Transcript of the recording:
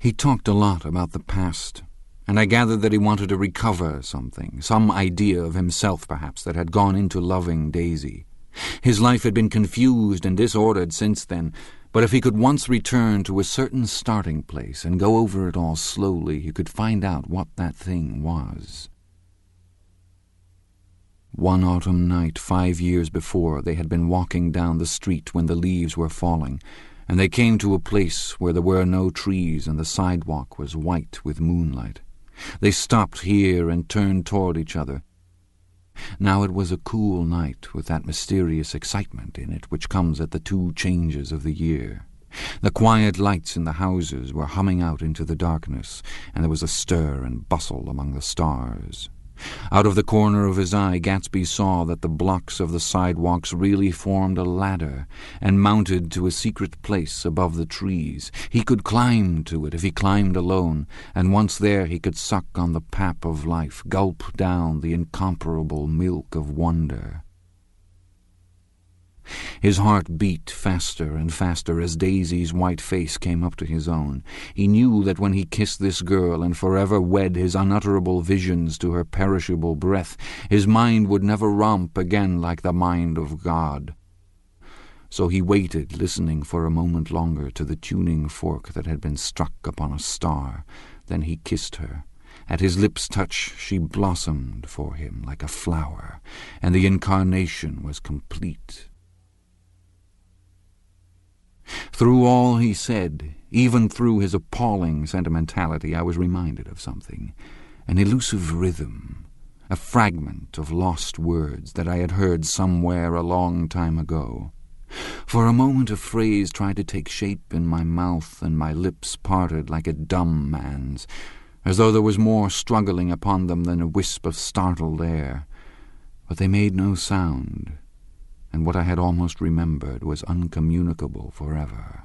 He talked a lot about the past, and I gathered that he wanted to recover something, some idea of himself, perhaps, that had gone into loving Daisy. His life had been confused and disordered since then, but if he could once return to a certain starting place and go over it all slowly, he could find out what that thing was. One autumn night, five years before, they had been walking down the street when the leaves were falling, and they came to a place where there were no trees and the sidewalk was white with moonlight. They stopped here and turned toward each other. Now it was a cool night with that mysterious excitement in it which comes at the two changes of the year. The quiet lights in the houses were humming out into the darkness, and there was a stir and bustle among the stars. Out of the corner of his eye, Gatsby saw that the blocks of the sidewalks really formed a ladder and mounted to a secret place above the trees. He could climb to it if he climbed alone, and once there he could suck on the pap of life, gulp down the incomparable milk of wonder. His heart beat faster and faster as Daisy's white face came up to his own. He knew that when he kissed this girl and forever wed his unutterable visions to her perishable breath, his mind would never romp again like the mind of God. So he waited, listening for a moment longer to the tuning fork that had been struck upon a star. Then he kissed her. At his lips' touch she blossomed for him like a flower, and the incarnation was complete. Through all he said, even through his appalling sentimentality, I was reminded of something. An elusive rhythm, a fragment of lost words that I had heard somewhere a long time ago. For a moment a phrase tried to take shape in my mouth, and my lips parted like a dumb man's, as though there was more struggling upon them than a wisp of startled air. But they made no sound, and what I had almost remembered was uncommunicable forever.